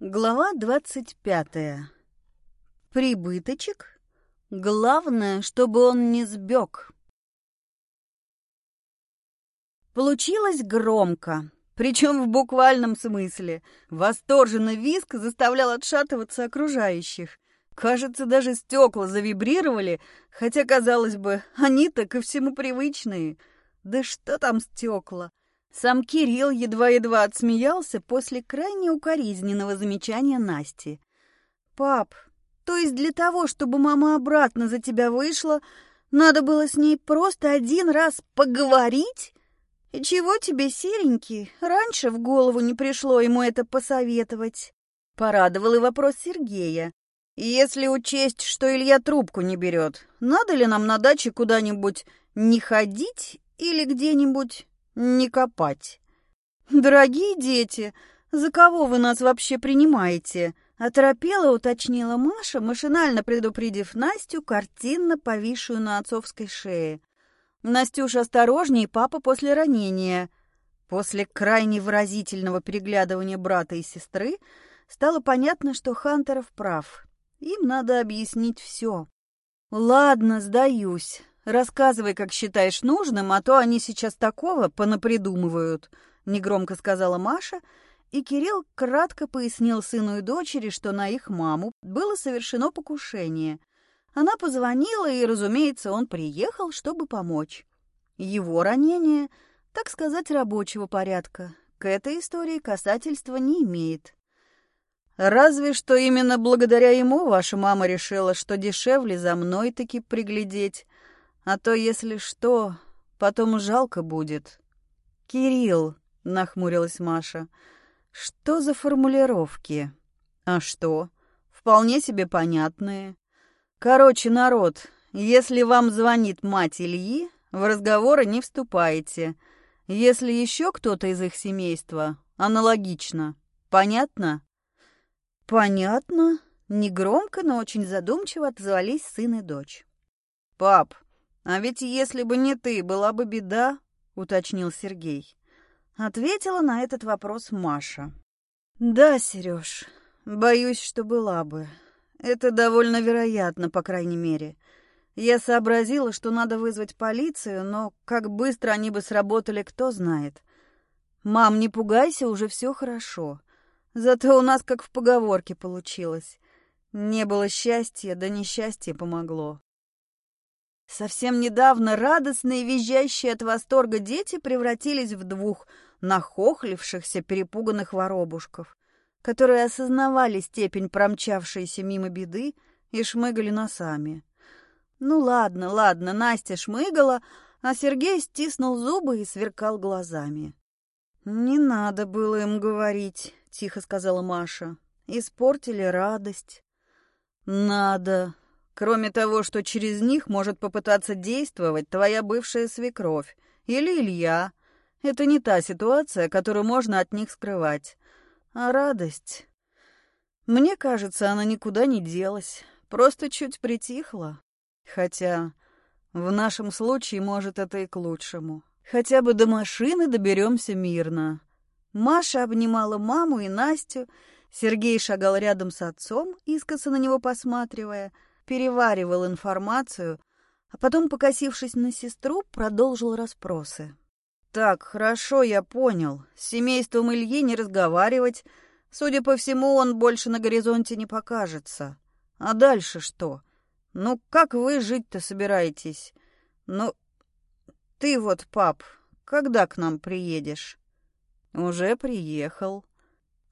Глава двадцать пятая. Прибыточек? Главное, чтобы он не сбег. Получилось громко, причем в буквальном смысле. Восторженный виск заставлял отшатываться окружающих. Кажется, даже стекла завибрировали, хотя, казалось бы, они-то ко всему привычные. Да что там стекла? Сам Кирилл едва-едва отсмеялся после крайне укоризненного замечания Насти. «Пап, то есть для того, чтобы мама обратно за тебя вышла, надо было с ней просто один раз поговорить? И чего тебе, серенький, раньше в голову не пришло ему это посоветовать?» Порадовал и вопрос Сергея. «Если учесть, что Илья трубку не берет, надо ли нам на даче куда-нибудь не ходить или где-нибудь не копать. «Дорогие дети, за кого вы нас вообще принимаете?» Оторопела, уточнила Маша, машинально предупредив Настю, картинно повисшую на отцовской шее. «Настюша, осторожней, папа после ранения». После крайне выразительного переглядывания брата и сестры стало понятно, что Хантеров прав. Им надо объяснить все. «Ладно, сдаюсь. «Рассказывай, как считаешь нужным, а то они сейчас такого понапридумывают», — негромко сказала Маша, и Кирилл кратко пояснил сыну и дочери, что на их маму было совершено покушение. Она позвонила, и, разумеется, он приехал, чтобы помочь. Его ранение, так сказать, рабочего порядка, к этой истории касательства не имеет. Разве что именно благодаря ему ваша мама решила, что дешевле за мной таки приглядеть, а то, если что, потом жалко будет. Кирилл, нахмурилась Маша. Что за формулировки? А что? Вполне себе понятные. Короче, народ, если вам звонит мать Ильи, в разговоры не вступаете. Если еще кто-то из их семейства, аналогично. Понятно? Понятно. Негромко, но очень задумчиво отозвались сын и дочь. «Пап, «А ведь если бы не ты, была бы беда», — уточнил Сергей. Ответила на этот вопрос Маша. «Да, Сереж, боюсь, что была бы. Это довольно вероятно, по крайней мере. Я сообразила, что надо вызвать полицию, но как быстро они бы сработали, кто знает. Мам, не пугайся, уже все хорошо. Зато у нас как в поговорке получилось. Не было счастья, да несчастье помогло. Совсем недавно радостные, визжащие от восторга дети превратились в двух нахохлившихся, перепуганных воробушков, которые осознавали степень промчавшейся мимо беды и шмыгали носами. Ну ладно, ладно, Настя шмыгала, а Сергей стиснул зубы и сверкал глазами. «Не надо было им говорить», — тихо сказала Маша. «Испортили радость». «Надо», Кроме того, что через них может попытаться действовать твоя бывшая свекровь или Илья. Это не та ситуация, которую можно от них скрывать. А радость... Мне кажется, она никуда не делась, просто чуть притихла. Хотя в нашем случае, может, это и к лучшему. Хотя бы до машины доберемся мирно. Маша обнимала маму и Настю, Сергей шагал рядом с отцом, искоса на него посматривая — переваривал информацию, а потом, покосившись на сестру, продолжил расспросы. «Так, хорошо, я понял. С семейством Ильи не разговаривать. Судя по всему, он больше на горизонте не покажется. А дальше что? Ну, как вы жить-то собираетесь? Ну, ты вот, пап, когда к нам приедешь?» «Уже приехал»,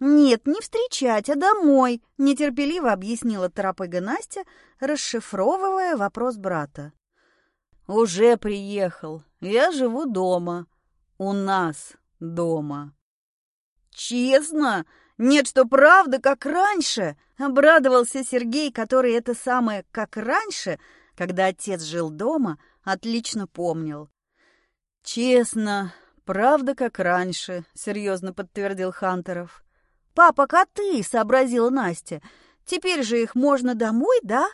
«Нет, не встречать, а домой», — нетерпеливо объяснила торопыга Настя, расшифровывая вопрос брата. «Уже приехал. Я живу дома. У нас дома». «Честно? Нет, что правда, как раньше?» — обрадовался Сергей, который это самое «как раньше», когда отец жил дома, отлично помнил. «Честно, правда, как раньше», — серьезно подтвердил Хантеров. «Папа, коты!» — сообразила Настя. «Теперь же их можно домой, да?»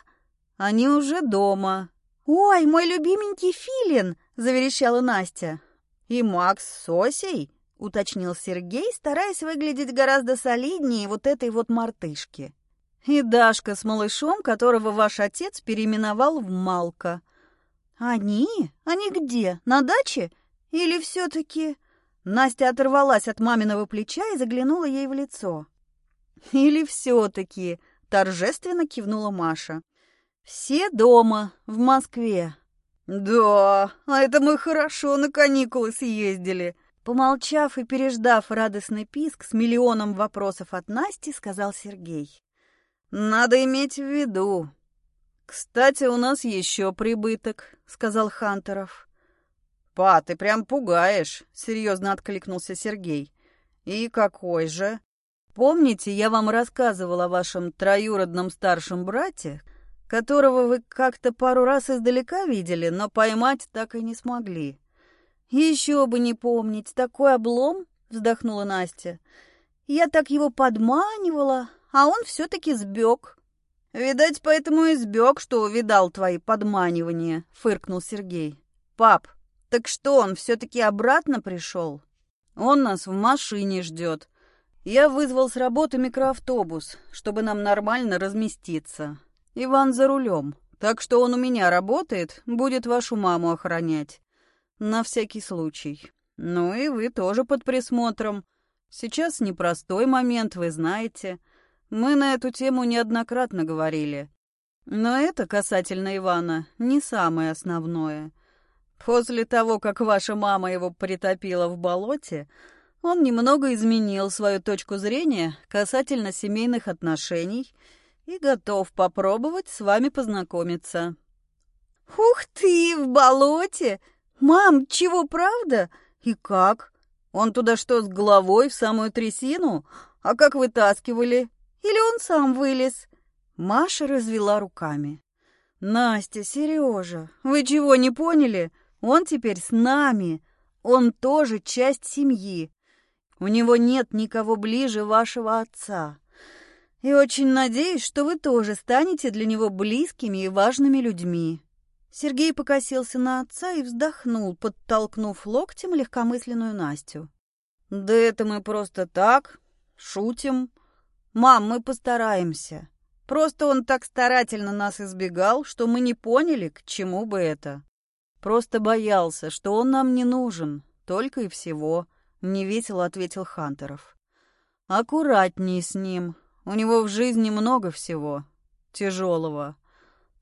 «Они уже дома». «Ой, мой любименький филин!» — заверещала Настя. «И Макс с Осей?» — уточнил Сергей, стараясь выглядеть гораздо солиднее вот этой вот мартышки. «И Дашка с малышом, которого ваш отец переименовал в Малка». «Они? Они где? На даче? Или все-таки...» Настя оторвалась от маминого плеча и заглянула ей в лицо. «Или все-таки...» — торжественно кивнула Маша. «Все дома, в Москве». «Да, а это мы хорошо на каникулы съездили», Помолчав и переждав радостный писк с миллионом вопросов от Насти, сказал Сергей. «Надо иметь в виду. Кстати, у нас еще прибыток», — сказал Хантеров. «Па, ты прям пугаешь», — серьезно откликнулся Сергей. «И какой же?» «Помните, я вам рассказывал о вашем троюродном старшем брате, которого вы как-то пару раз издалека видели, но поймать так и не смогли?» «Еще бы не помнить, такой облом!» — вздохнула Настя. «Я так его подманивала, а он все-таки сбег». «Видать, поэтому и сбег, что увидал твои подманивания», — фыркнул Сергей. «Пап, так что, он все-таки обратно пришел?» «Он нас в машине ждет. Я вызвал с работы микроавтобус, чтобы нам нормально разместиться. Иван за рулем, так что он у меня работает, будет вашу маму охранять. На всякий случай. Ну и вы тоже под присмотром. Сейчас непростой момент, вы знаете. Мы на эту тему неоднократно говорили. Но это касательно Ивана не самое основное. После того, как ваша мама его притопила в болоте, он немного изменил свою точку зрения касательно семейных отношений и готов попробовать с вами познакомиться. «Ух ты, в болоте!» «Мам, чего, правда? И как? Он туда что, с головой в самую трясину? А как вытаскивали? Или он сам вылез?» Маша развела руками. «Настя, Сережа, вы чего, не поняли? Он теперь с нами. Он тоже часть семьи. У него нет никого ближе вашего отца. И очень надеюсь, что вы тоже станете для него близкими и важными людьми. Сергей покосился на отца и вздохнул, подтолкнув локтем легкомысленную Настю. «Да это мы просто так, шутим. Мам, мы постараемся. Просто он так старательно нас избегал, что мы не поняли, к чему бы это. Просто боялся, что он нам не нужен, только и всего», — невесело ответил Хантеров. «Аккуратней с ним. У него в жизни много всего. Тяжелого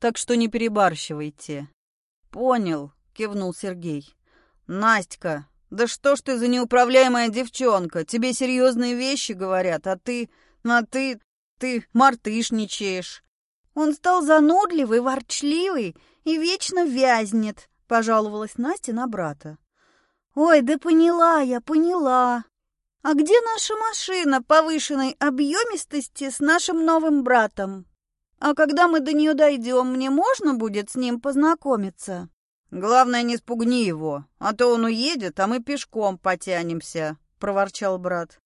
так что не перебарщивайте». «Понял», — кивнул Сергей. «Настя, да что ж ты за неуправляемая девчонка? Тебе серьезные вещи говорят, а ты... а ты... ты мартышничаешь». «Он стал занудливый, ворчливый и вечно вязнет», — пожаловалась Настя на брата. «Ой, да поняла я, поняла. А где наша машина повышенной объемистости с нашим новым братом?» А когда мы до нее дойдем, мне можно будет с ним познакомиться? Главное, не спугни его, а то он уедет, а мы пешком потянемся, проворчал брат.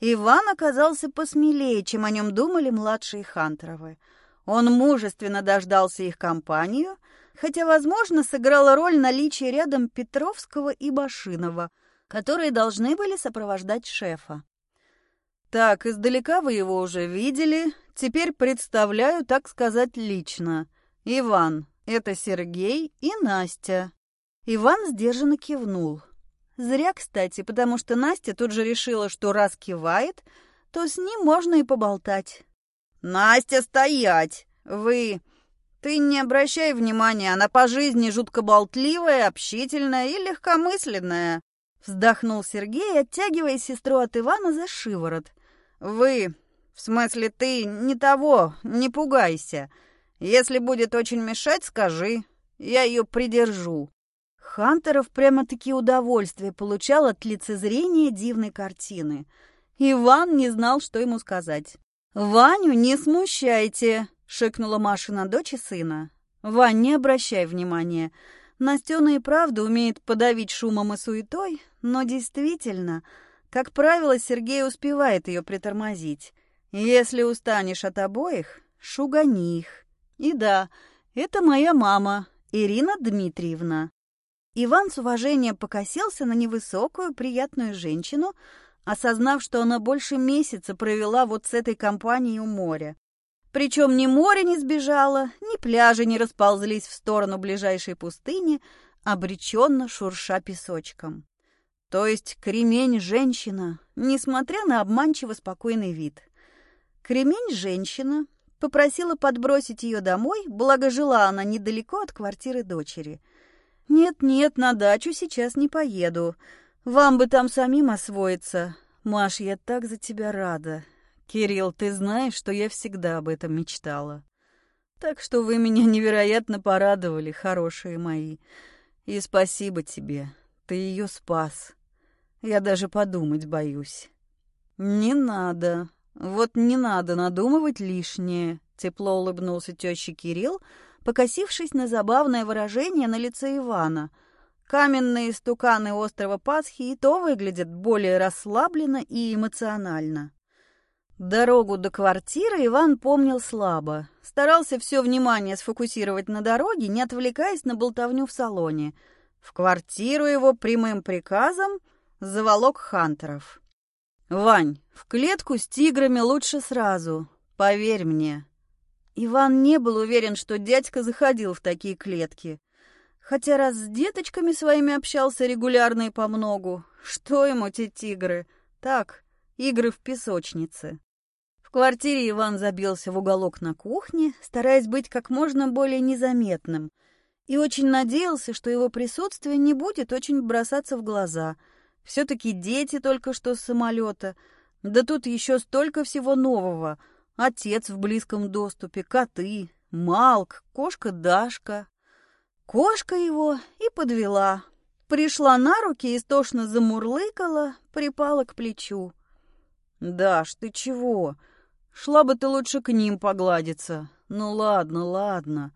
Иван оказался посмелее, чем о нем думали младшие Хантеровы. Он мужественно дождался их компанию, хотя, возможно, сыграла роль наличия рядом Петровского и Башинова, которые должны были сопровождать шефа. Так, издалека вы его уже видели. Теперь представляю, так сказать, лично. Иван, это Сергей и Настя. Иван сдержанно кивнул. Зря, кстати, потому что Настя тут же решила, что раз кивает, то с ним можно и поболтать. «Настя, стоять! Вы... Ты не обращай внимания, она по жизни жутко болтливая, общительная и легкомысленная!» Вздохнул Сергей, оттягивая сестру от Ивана за шиворот. «Вы, в смысле ты, не того, не пугайся. Если будет очень мешать, скажи, я ее придержу». Хантеров прямо-таки удовольствие получал от лицезрения дивной картины. Иван не знал, что ему сказать. «Ваню не смущайте!» — шикнула Маша на дочь и сына. «Вань, не обращай внимания. Настена и правда умеет подавить шумом и суетой, но действительно, как правило, Сергей успевает ее притормозить. Если устанешь от обоих, шугани их. И да, это моя мама, Ирина Дмитриевна. Иван с уважением покосился на невысокую, приятную женщину, осознав, что она больше месяца провела вот с этой компанией у моря. Причем ни море не сбежало, ни пляжи не расползлись в сторону ближайшей пустыни, обреченно шурша песочком. То есть кремень-женщина, несмотря на обманчиво спокойный вид. Кремень-женщина попросила подбросить ее домой, благо жила она недалеко от квартиры дочери. «Нет-нет, на дачу сейчас не поеду. Вам бы там самим освоиться. Маш, я так за тебя рада. Кирилл, ты знаешь, что я всегда об этом мечтала. Так что вы меня невероятно порадовали, хорошие мои. И спасибо тебе, ты ее спас. Я даже подумать боюсь. Не надо, вот не надо надумывать лишнее, тепло улыбнулся теща Кирилл, покосившись на забавное выражение на лице Ивана. Каменные стуканы острова Пасхи и то выглядят более расслабленно и эмоционально. Дорогу до квартиры Иван помнил слабо. Старался все внимание сфокусировать на дороге, не отвлекаясь на болтовню в салоне. В квартиру его прямым приказом заволок Хантеров. «Вань, в клетку с тиграми лучше сразу, поверь мне». Иван не был уверен, что дядька заходил в такие клетки. Хотя раз с деточками своими общался регулярно и помногу, что ему те тигры? Так, игры в песочнице. В квартире Иван забился в уголок на кухне, стараясь быть как можно более незаметным, и очень надеялся, что его присутствие не будет очень бросаться в глаза — все-таки дети только что с самолета. Да тут еще столько всего нового. Отец в близком доступе, коты, Малк, кошка Дашка. Кошка его и подвела. Пришла на руки, истошно замурлыкала, припала к плечу. «Даш, ты чего? Шла бы ты лучше к ним погладиться. Ну ладно, ладно.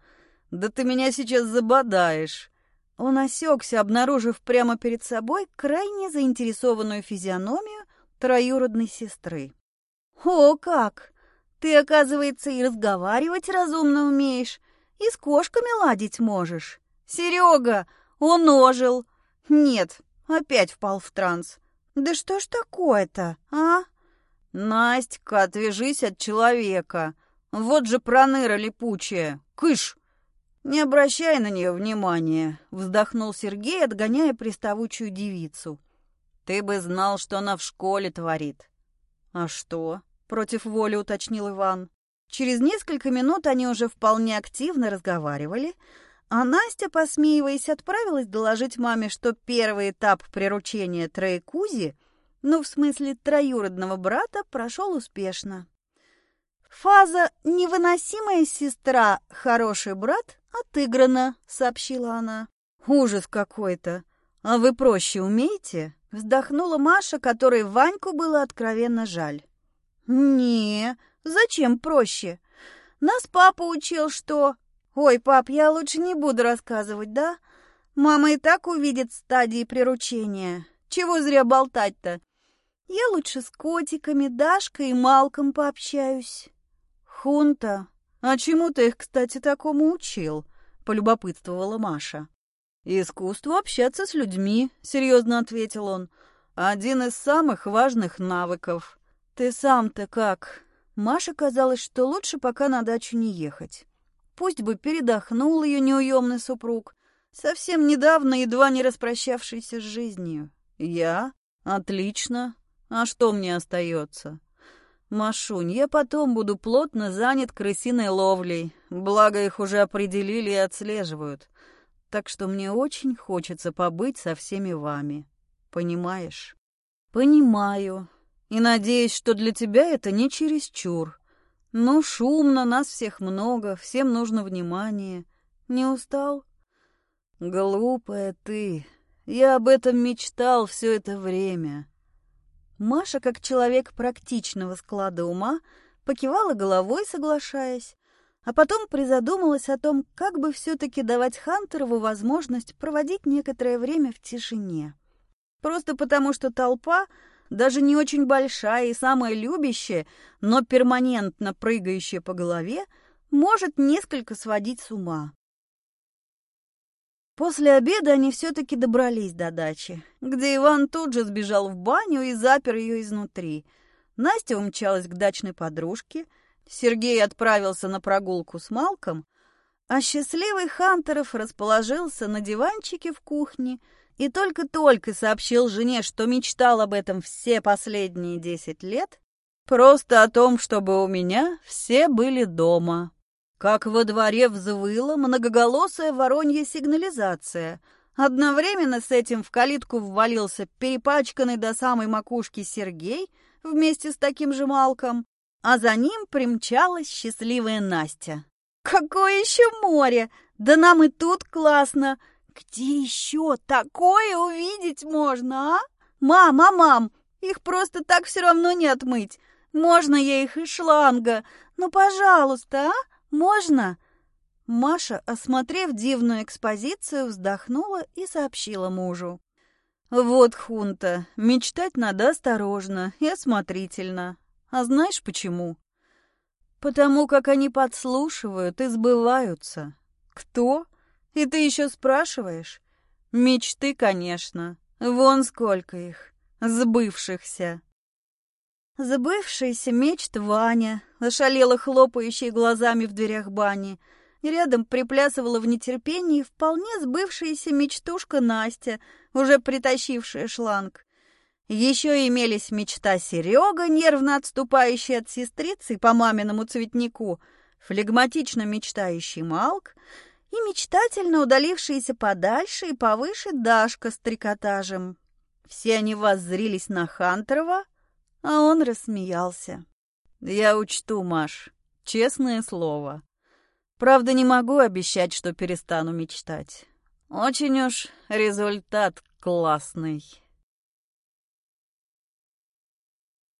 Да ты меня сейчас забодаешь. Он осекся, обнаружив прямо перед собой крайне заинтересованную физиономию троюродной сестры. «О, как! Ты, оказывается, и разговаривать разумно умеешь, и с кошками ладить можешь. Серега, он ожил. Нет, опять впал в транс. Да что ж такое-то, а?» «Настя, отвяжись от человека. Вот же проныра липучая. Кыш!» «Не обращай на нее внимания», — вздохнул Сергей, отгоняя приставучую девицу. «Ты бы знал, что она в школе творит». «А что?» — против воли уточнил Иван. Через несколько минут они уже вполне активно разговаривали, а Настя, посмеиваясь, отправилась доложить маме, что первый этап приручения Троекузи, ну, в смысле троюродного брата, прошел успешно. Фаза «невыносимая сестра, хороший брат» отыграна, сообщила она. Ужас какой-то. А вы проще умеете? Вздохнула Маша, которой Ваньку было откровенно жаль. Не, зачем проще? Нас папа учил, что... Ой, пап, я лучше не буду рассказывать, да? Мама и так увидит стадии приручения. Чего зря болтать-то? Я лучше с котиками, Дашкой и Малком пообщаюсь. «Хунта? А чему ты их, кстати, такому учил?» — полюбопытствовала Маша. «Искусству общаться с людьми», — серьезно ответил он. «Один из самых важных навыков. Ты сам-то как?» Маше казалось, что лучше пока на дачу не ехать. Пусть бы передохнул ее неуемный супруг, совсем недавно едва не распрощавшийся с жизнью. «Я? Отлично. А что мне остается?» «Машунь, я потом буду плотно занят крысиной ловлей, благо их уже определили и отслеживают. Так что мне очень хочется побыть со всеми вами. Понимаешь?» «Понимаю. И надеюсь, что для тебя это не чересчур. Ну, шумно, нас всех много, всем нужно внимание. Не устал?» «Глупая ты. Я об этом мечтал все это время». Маша, как человек практичного склада ума, покивала головой, соглашаясь, а потом призадумалась о том, как бы все-таки давать Хантерову возможность проводить некоторое время в тишине. Просто потому, что толпа, даже не очень большая и самая любящая, но перманентно прыгающая по голове, может несколько сводить с ума. После обеда они все-таки добрались до дачи, где Иван тут же сбежал в баню и запер ее изнутри. Настя умчалась к дачной подружке, Сергей отправился на прогулку с Малком, а счастливый Хантеров расположился на диванчике в кухне и только-только сообщил жене, что мечтал об этом все последние десять лет, просто о том, чтобы у меня все были дома. Как во дворе взвыла многоголосая воронья сигнализация. Одновременно с этим в калитку ввалился перепачканный до самой макушки Сергей вместе с таким же Малком, а за ним примчалась счастливая Настя. «Какое еще море! Да нам и тут классно! Где еще такое увидеть можно, а? Мам, а мам, их просто так все равно не отмыть. Можно я их из шланга? Ну, пожалуйста, а?» Можно?» Маша, осмотрев дивную экспозицию, вздохнула и сообщила мужу. «Вот, Хунта, мечтать надо осторожно и осмотрительно. А знаешь почему?» «Потому как они подслушивают и сбываются. Кто? И ты еще спрашиваешь? Мечты, конечно. Вон сколько их, сбывшихся». Забывшийся мечт Ваня, ошалела хлопающей глазами в дверях бани. Рядом приплясывала в нетерпении вполне сбывшаяся мечтушка Настя, уже притащившая шланг. Еще имелись мечта Серега, нервно отступающий от сестрицы по маминому цветнику, флегматично мечтающий Малк и мечтательно удалившиеся подальше и повыше Дашка с трикотажем. Все они воззрились на Хантерова, а он рассмеялся. «Я учту, Маш, честное слово. Правда, не могу обещать, что перестану мечтать. Очень уж результат классный».